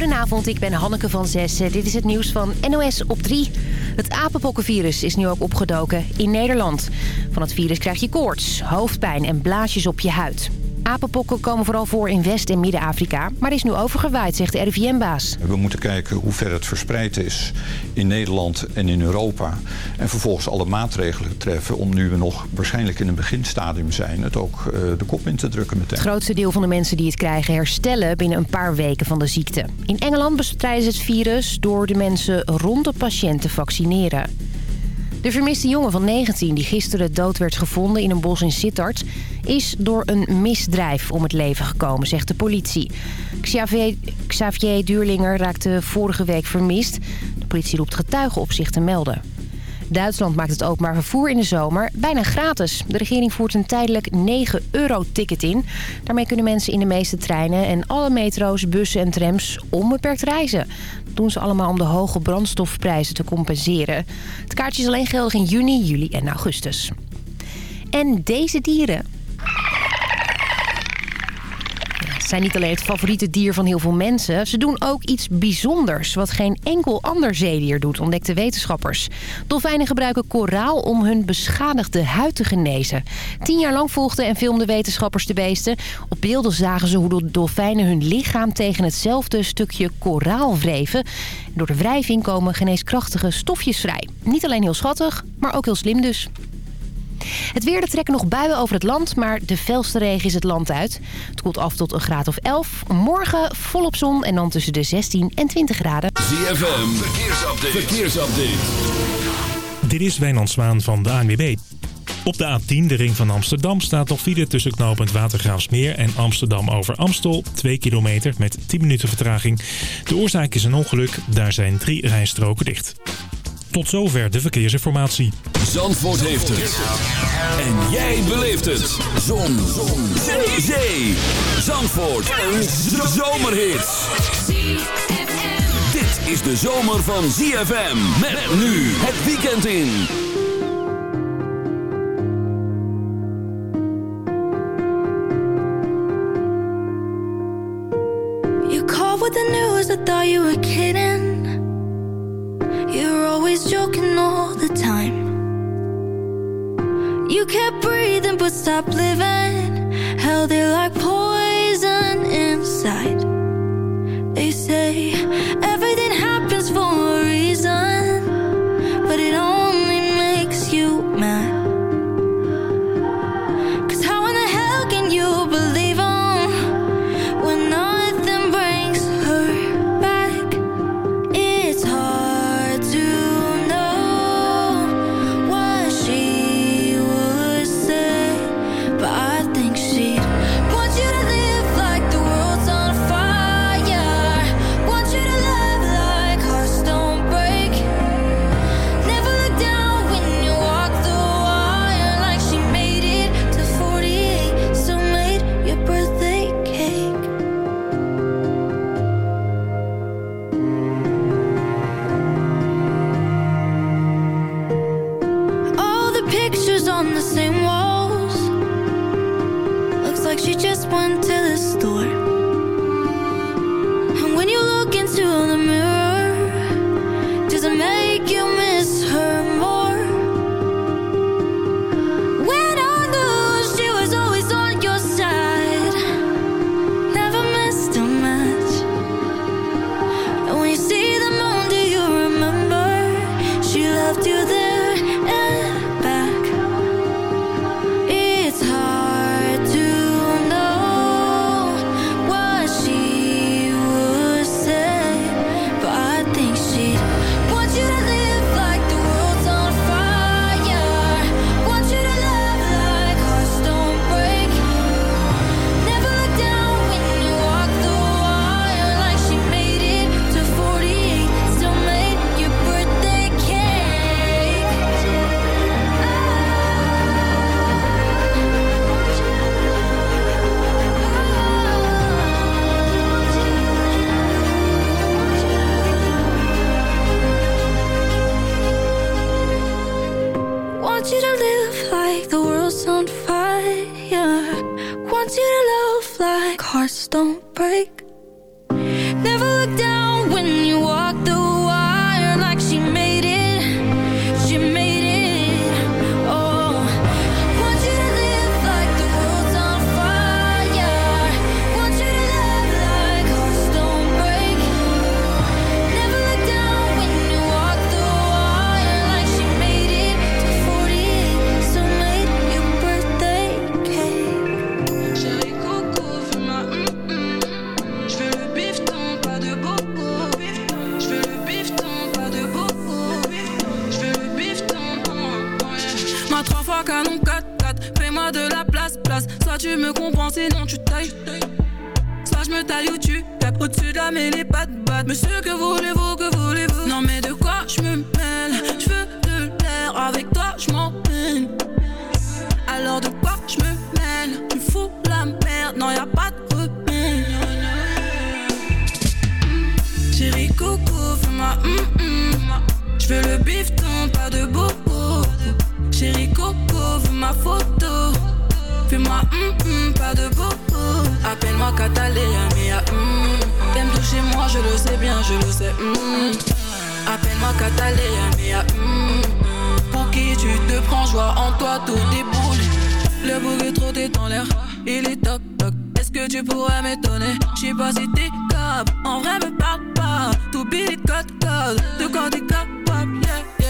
Goedenavond, ik ben Hanneke van Zessen. Dit is het nieuws van NOS op 3. Het apenpokkenvirus is nu ook opgedoken in Nederland. Van het virus krijg je koorts, hoofdpijn en blaasjes op je huid. Apenpokken komen vooral voor in West- en Midden-Afrika... maar is nu overgewaaid, zegt de RIVM-baas. We moeten kijken hoe ver het verspreid is in Nederland en in Europa. En vervolgens alle maatregelen treffen om nu we nog waarschijnlijk in een beginstadium zijn... het ook uh, de kop in te drukken meteen. Het grootste deel van de mensen die het krijgen herstellen binnen een paar weken van de ziekte. In Engeland bestrijden ze het virus door de mensen rond de patiënt te vaccineren. De vermiste jongen van 19 die gisteren dood werd gevonden in een bos in Sittard... is door een misdrijf om het leven gekomen, zegt de politie. Xavier, Xavier Duurlinger raakte vorige week vermist. De politie roept getuigen op zich te melden. Duitsland maakt het openbaar vervoer in de zomer bijna gratis. De regering voert een tijdelijk 9-euro-ticket in. Daarmee kunnen mensen in de meeste treinen en alle metro's, bussen en trams onbeperkt reizen. Doen ze allemaal om de hoge brandstofprijzen te compenseren. Het kaartje is alleen geldig in juni, juli en augustus. En deze dieren zijn niet alleen het favoriete dier van heel veel mensen. Ze doen ook iets bijzonders, wat geen enkel ander zeedier doet, ontdekten wetenschappers. Dolfijnen gebruiken koraal om hun beschadigde huid te genezen. Tien jaar lang volgden en filmden wetenschappers de beesten. Op beelden zagen ze hoe de dolfijnen hun lichaam tegen hetzelfde stukje koraal wreven. Door de wrijving komen geneeskrachtige stofjes vrij. Niet alleen heel schattig, maar ook heel slim dus. Het weer, er trekken nog buien over het land, maar de felste regen is het land uit. Het koelt af tot een graad of 11. Morgen volop zon en dan tussen de 16 en 20 graden. ZFM, verkeersupdate. verkeersupdate. Dit is Wijnand Zwaan van de ANWB. Op de A10, de ring van Amsterdam, staat nog file tussen knooppunt Watergraafsmeer en Amsterdam over Amstel. 2 kilometer met 10 minuten vertraging. De oorzaak is een ongeluk, daar zijn drie rijstroken dicht. Tot zover de verkeersinformatie. Zandvoort heeft het. En jij beleeft het. Zon. Zon. Zee. Zee. Zandvoort. Een zomerhit. Dit is de zomer van ZFM. Met nu het weekend in. You called with the news, I thought you were kidding. You're always joking all the time. You kept breathing but stopped living. Held it like poison inside. They say everything happens for canon 4-4. Fais-moi de la place, place. Soit tu me comprends, sinon tu tailles. Soit je me taille ou tu tapes au-dessus de la mêlée, pas de batte. Monsieur, que voulez-vous, que voulez-vous? Non, mais de quoi je me mêle? Je veux de l'air, avec toi je m'en peine. Alors de quoi je me mêle? Tu fous la merde, non, y a pas de remède. Chérie Coco, fais-moi hum hum. Je veux le bifton, pas de bobo. Chérie Coco, ma photo. Fais-moi hum hum, pas de bobo. Appelle-moi Catalina, mais hum. T'aimes toucher moi, je le sais bien, je le sais. hum. Appelle-moi Catalina, hum. Pour qui tu te prends, joie en toi, tout déboule. Le bouc est trop dans l'air, il est toc toc. Est-ce que tu pourrais m'étonner? J'sais pas si t'es cap, en vrai me parle pas. Tout billet code code, de quoi t'es capable, yeah yeah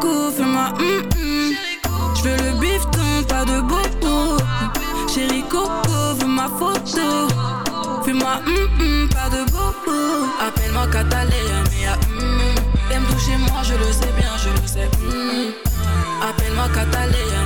Coco, fais-moi hum hum. Je veux le bifton, pas de bobo. Chérie Coco, veux ma photo. Fais-moi hum hum, pas de bobo. Appelle-moi Catalina, mais hum. T'aimes toucher moi, je le sais bien, je le sais. Appelle-moi Catalina,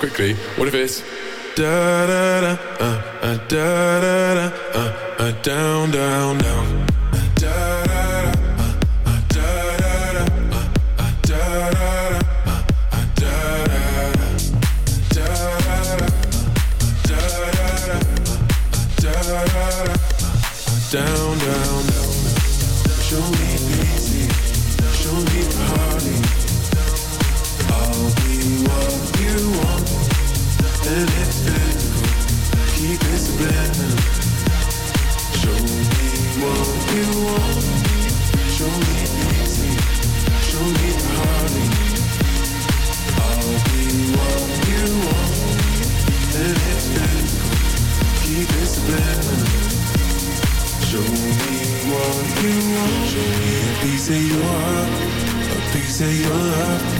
Quickly. What if it's Da da da, uh, uh, da da da, uh, uh, down, down, down. Da da da, uh, uh, da da da, uh, uh, da da da, uh, uh, da da da. Da da uh, uh, uh, uh, down, down, down. Show me easy, show me party. Piece of your heart, a piece of your love.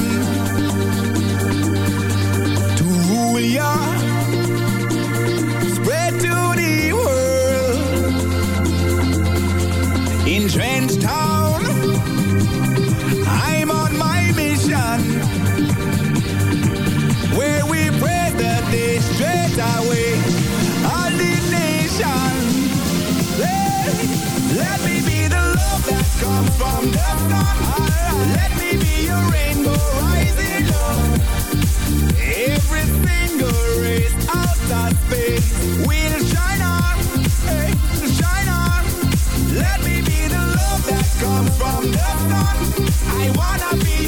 time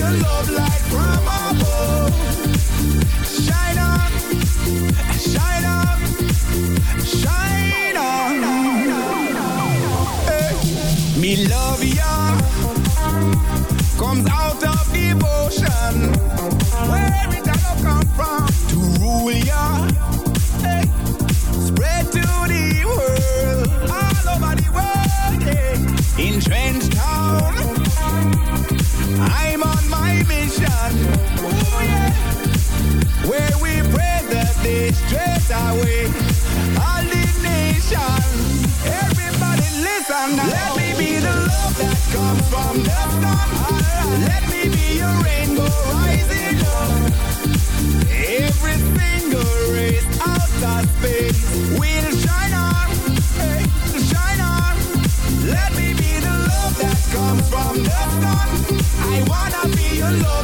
your love life. All the everybody listen now. Let me be the love that comes from the sun. Let me be your rainbow rising up. Every space will shine on, hey, shine on. Let me be the love that comes from the sun. I wanna be your love.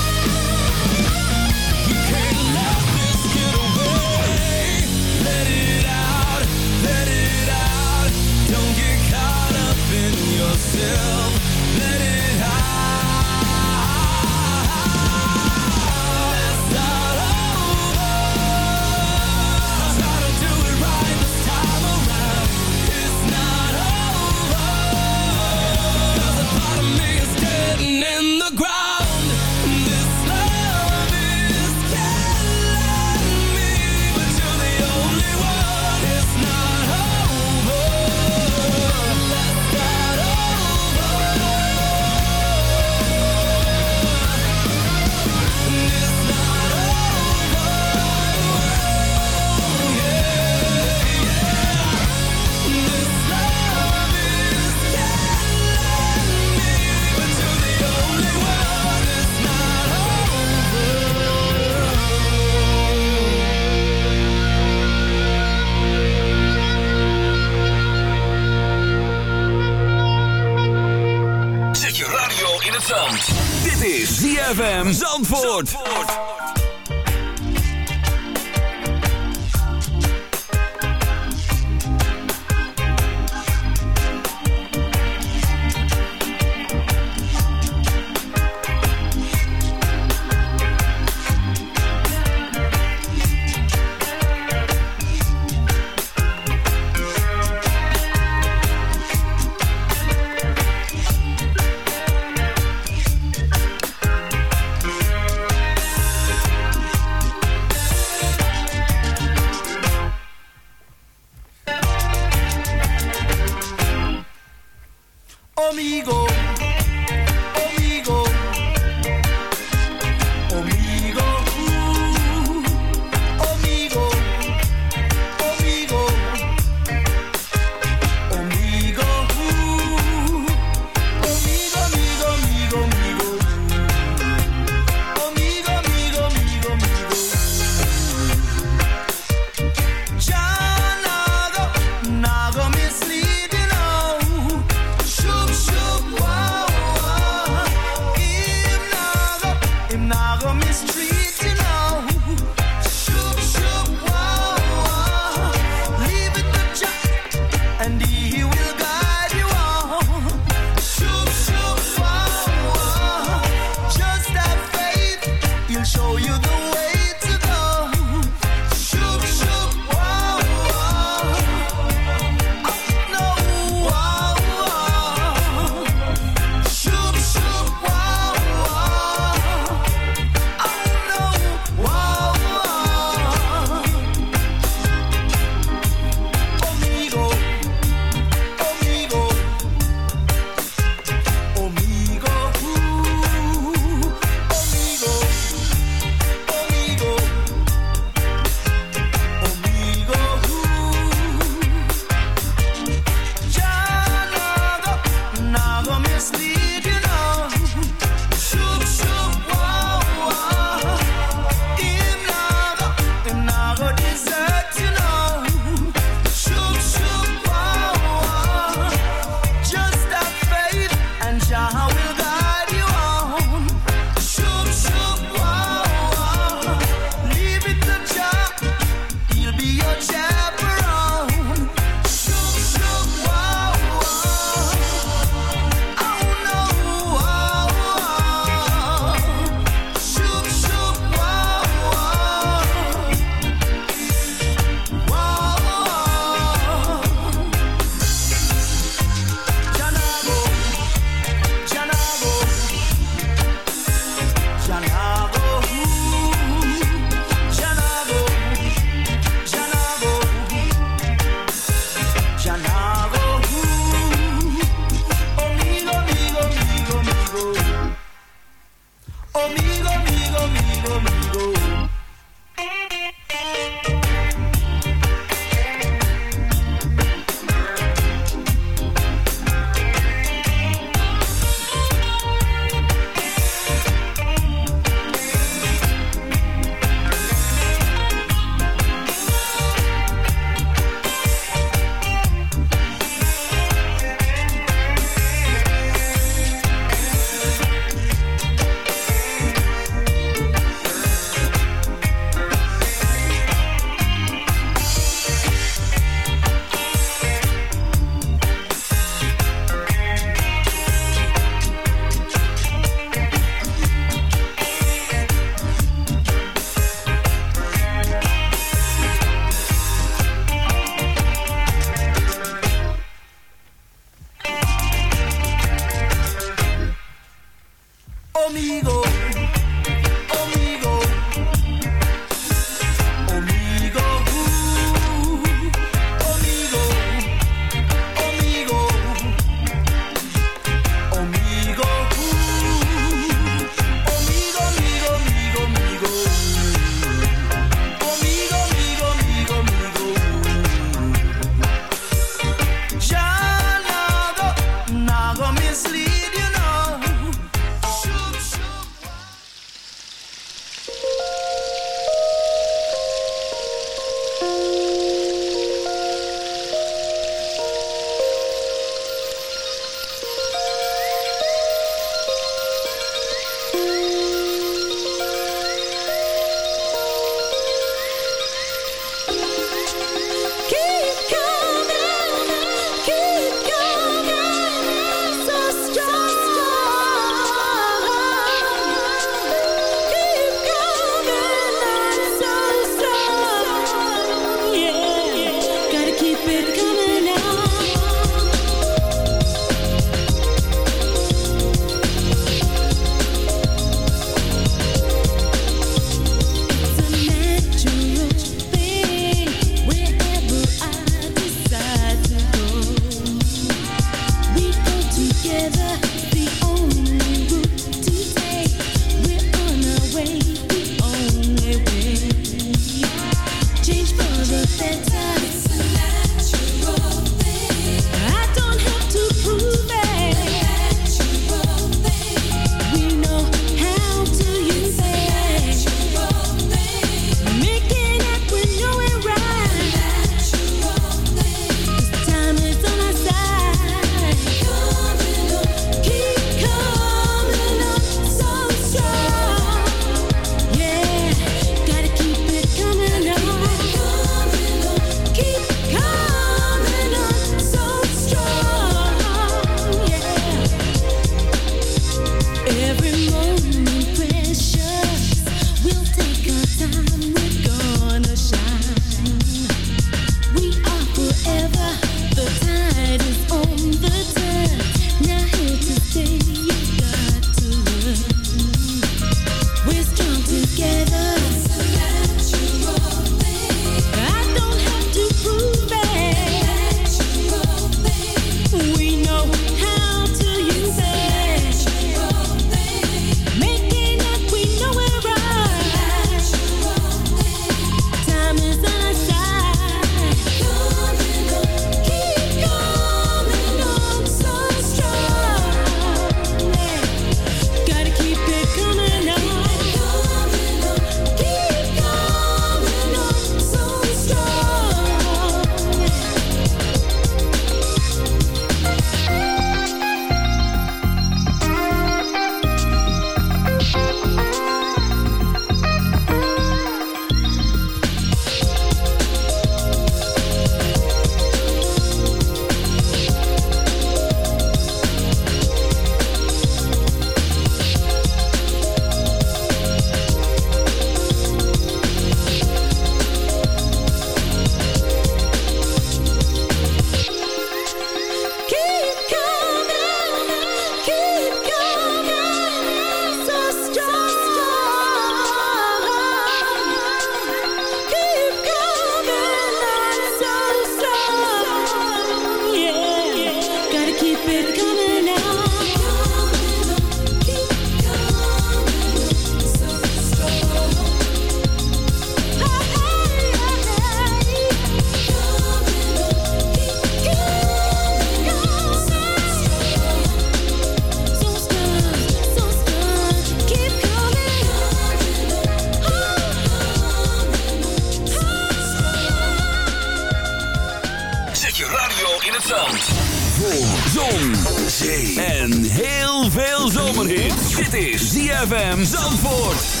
ZFM Zandvoort.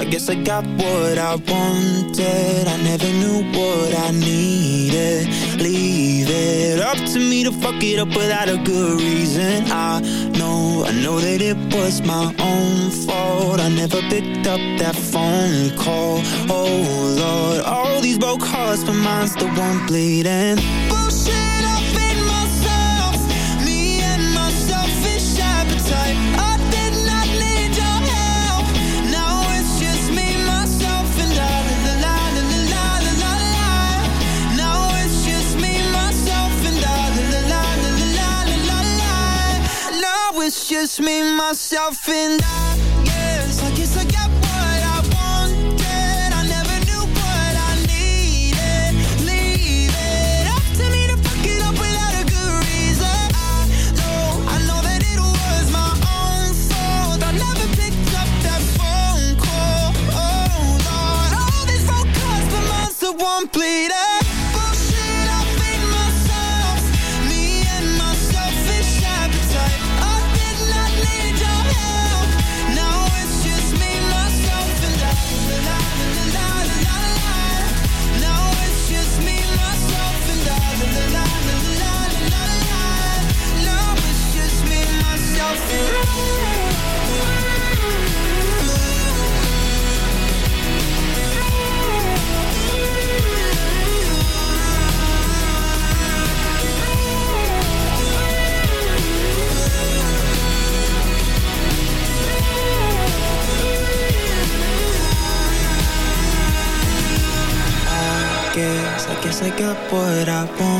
I guess I got what I wanted. I never knew what I needed. Leave it up to me to fuck it up without a good reason. I know, I know that it was my own fault. I never picked up that phone call. Oh Lord these broke hearts, but mine's the one bleeding. Bullshit up in myself, me and my selfish appetite. I did not need your help. Now it's just me, myself, and I. La la la la la la la la. Now it's just me, myself, and I. La la la la la la la la. Now it's just me, myself, and I. what I wanted.